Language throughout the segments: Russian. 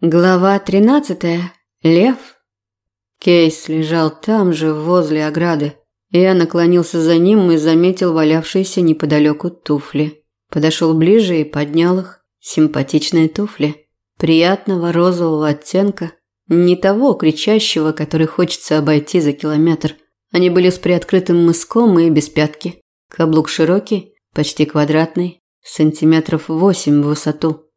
Глава 13. Лев. Кейс лежал там же, возле ограды. Я наклонился за ним и заметил валявшиеся неподалеку туфли. Подошел ближе и поднял их. Симпатичные туфли. Приятного розового оттенка. Не того кричащего, который хочется обойти за километр. Они были с приоткрытым мыском и без пятки. Каблук широкий, почти квадратный, сантиметров восемь в высоту.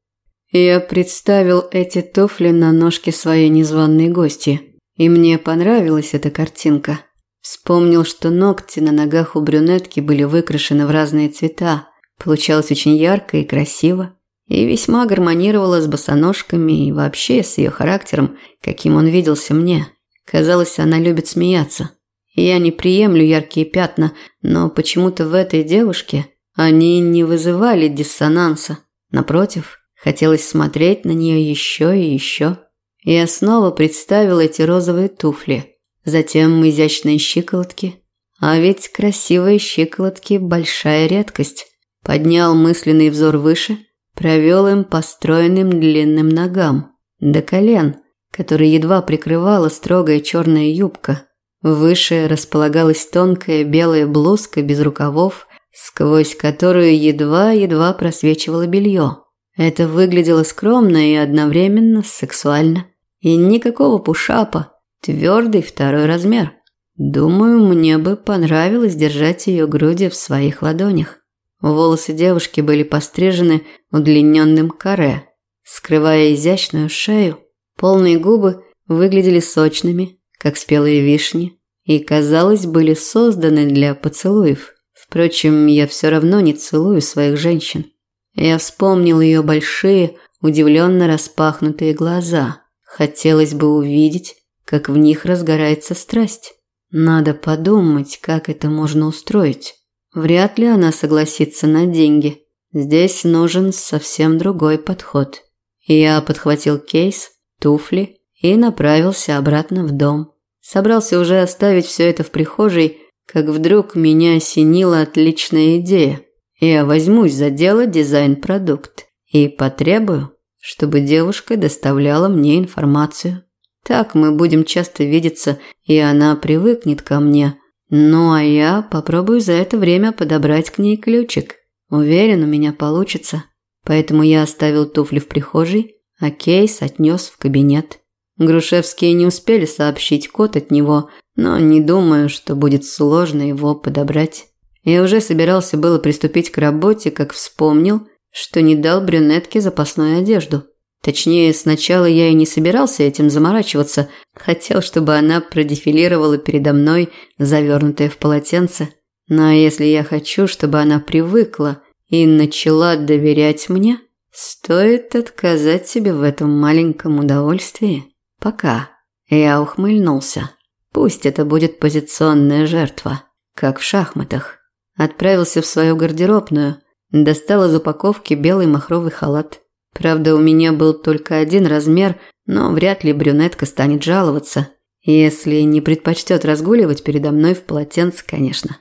Я представил эти туфли на ножке своей незваной гости, и мне понравилась эта картинка. Вспомнил, что ногти на ногах у брюнетки были выкрашены в разные цвета. Получалось очень ярко и красиво, и весьма гармонировало с босоножками и вообще с ее характером, каким он виделся мне. Казалось, она любит смеяться. Я не приемлю яркие пятна, но почему-то в этой девушке они не вызывали диссонанса. Напротив, Хотелось смотреть на нее еще и еще. Я снова представил эти розовые туфли, затем изящные щиколотки. А ведь красивые щиколотки – большая редкость. Поднял мысленный взор выше, провел им по стройным длинным ногам, до колен, которые едва прикрывала строгая черная юбка. Выше располагалась тонкая белая блузка без рукавов, сквозь которую едва-едва просвечивало белье. Это выглядело скромно и одновременно сексуально. И никакого пушапа, твердый второй размер. Думаю, мне бы понравилось держать ее груди в своих ладонях. Волосы девушки были пострижены удлиненным каре, скрывая изящную шею. Полные губы выглядели сочными, как спелые вишни, и, казалось, были созданы для поцелуев. Впрочем, я все равно не целую своих женщин. Я вспомнил ее большие, удивленно распахнутые глаза. Хотелось бы увидеть, как в них разгорается страсть. Надо подумать, как это можно устроить. Вряд ли она согласится на деньги. Здесь нужен совсем другой подход. Я подхватил кейс, туфли и направился обратно в дом. Собрался уже оставить все это в прихожей, как вдруг меня осенила отличная идея. Я возьмусь за дело дизайн-продукт и потребую, чтобы девушка доставляла мне информацию. Так мы будем часто видеться, и она привыкнет ко мне. Ну а я попробую за это время подобрать к ней ключик. Уверен, у меня получится. Поэтому я оставил туфли в прихожей, а кейс отнес в кабинет. Грушевские не успели сообщить код от него, но не думаю, что будет сложно его подобрать. Я уже собирался было приступить к работе, как вспомнил, что не дал брюнетке запасную одежду. Точнее, сначала я и не собирался этим заморачиваться, хотел, чтобы она продефилировала передо мной, завернутая в полотенце. Но если я хочу, чтобы она привыкла и начала доверять мне, стоит отказать себе в этом маленьком удовольствии. Пока. Я ухмыльнулся. Пусть это будет позиционная жертва, как в шахматах. Отправился в свою гардеробную, достал из упаковки белый махровый халат. Правда, у меня был только один размер, но вряд ли брюнетка станет жаловаться, если не предпочтет разгуливать передо мной в полотенце, конечно.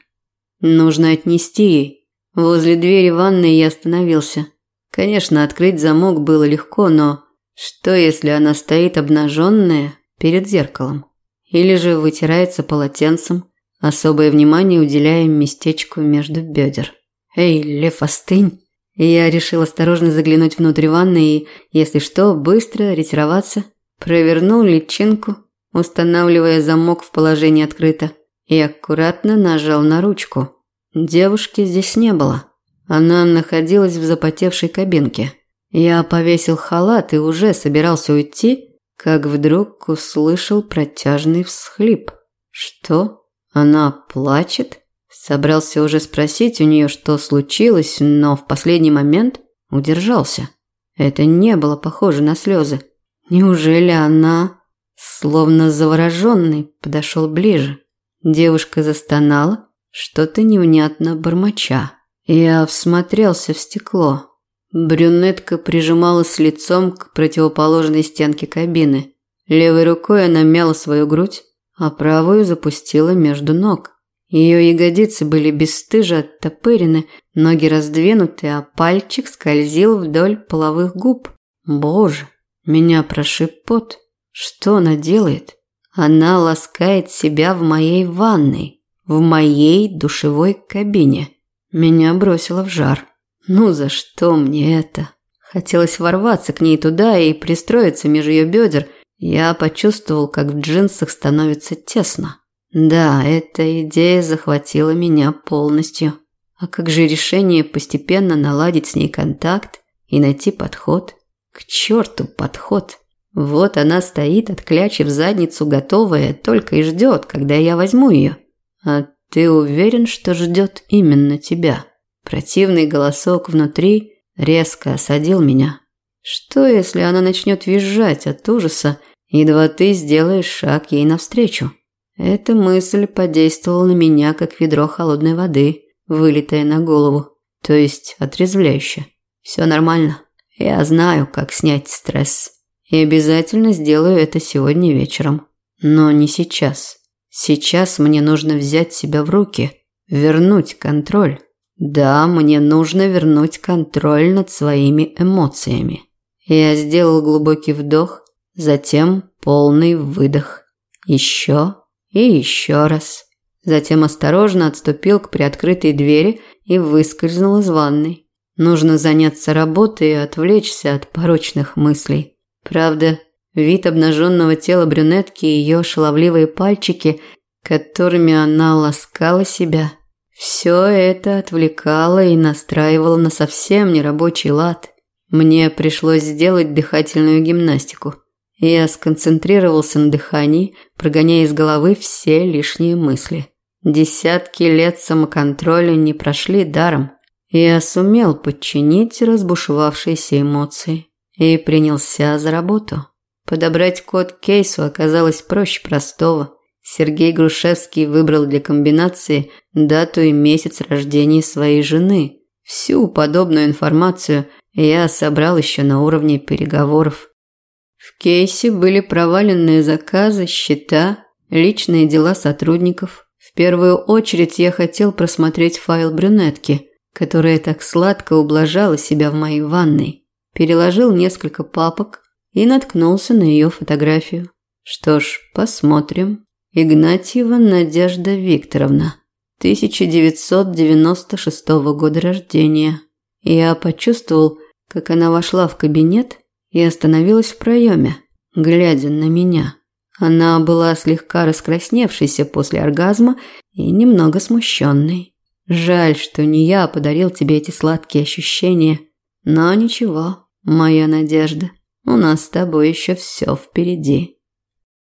Нужно отнести ей. Возле двери ванной я остановился. Конечно, открыть замок было легко, но что если она стоит обнаженная перед зеркалом? Или же вытирается полотенцем? Особое внимание уделяя местечку между бедер. «Эй, Лев, остынь!» Я решил осторожно заглянуть внутрь ванны и, если что, быстро ретироваться. Провернул личинку, устанавливая замок в положении открыто, и аккуратно нажал на ручку. Девушки здесь не было. Она находилась в запотевшей кабинке. Я повесил халат и уже собирался уйти, как вдруг услышал протяжный всхлип. «Что?» Она плачет? Собрался уже спросить у нее, что случилось, но в последний момент удержался. Это не было похоже на слезы. Неужели она, словно завороженный, подошел ближе? Девушка застонала, что-то невнятно бормоча. Я всмотрелся в стекло. Брюнетка прижималась лицом к противоположной стенке кабины. Левой рукой она мяла свою грудь, а правую запустила между ног. Ее ягодицы были бесстыже оттопырены, ноги раздвинуты, а пальчик скользил вдоль половых губ. Боже, Меня прошиб пот. Что она делает? Она ласкает себя в моей ванной, в моей душевой кабине. Меня бросило в жар. Ну за что мне это? Хотелось ворваться к ней туда и пристроиться между ее бедер. Я почувствовал, как в джинсах становится тесно. Да, эта идея захватила меня полностью. А как же решение постепенно наладить с ней контакт и найти подход? К черту подход. Вот она стоит, отклячив задницу, готовая, только и ждет, когда я возьму ее. А ты уверен, что ждет именно тебя? Противный голосок внутри резко осадил меня. Что, если она начнет визжать от ужаса, едва ты сделаешь шаг ей навстречу? Эта мысль подействовала на меня, как ведро холодной воды, вылитое на голову, то есть отрезвляюще. Все нормально. Я знаю, как снять стресс. И обязательно сделаю это сегодня вечером. Но не сейчас. Сейчас мне нужно взять себя в руки, вернуть контроль. Да, мне нужно вернуть контроль над своими эмоциями. Я сделал глубокий вдох, затем полный выдох. Еще и еще раз. Затем осторожно отступил к приоткрытой двери и выскользнул из ванной. Нужно заняться работой и отвлечься от порочных мыслей. Правда, вид обнаженного тела брюнетки и ее шаловливые пальчики, которыми она ласкала себя, все это отвлекало и настраивало на совсем нерабочий лад. Мне пришлось сделать дыхательную гимнастику. Я сконцентрировался на дыхании, прогоняя из головы все лишние мысли. Десятки лет самоконтроля не прошли даром. Я сумел подчинить разбушевавшиеся эмоции и принялся за работу. Подобрать код кейсу оказалось проще простого. Сергей Грушевский выбрал для комбинации дату и месяц рождения своей жены. Всю подобную информацию я собрал еще на уровне переговоров. В кейсе были проваленные заказы, счета, личные дела сотрудников. В первую очередь я хотел просмотреть файл брюнетки, которая так сладко ублажала себя в моей ванной. Переложил несколько папок и наткнулся на ее фотографию. Что ж, посмотрим. Игнатьева Надежда Викторовна, 1996 года рождения. Я почувствовал, как она вошла в кабинет и остановилась в проеме, глядя на меня. Она была слегка раскрасневшейся после оргазма и немного смущенной. Жаль, что не я подарил тебе эти сладкие ощущения. Но ничего, моя надежда, у нас с тобой еще все впереди.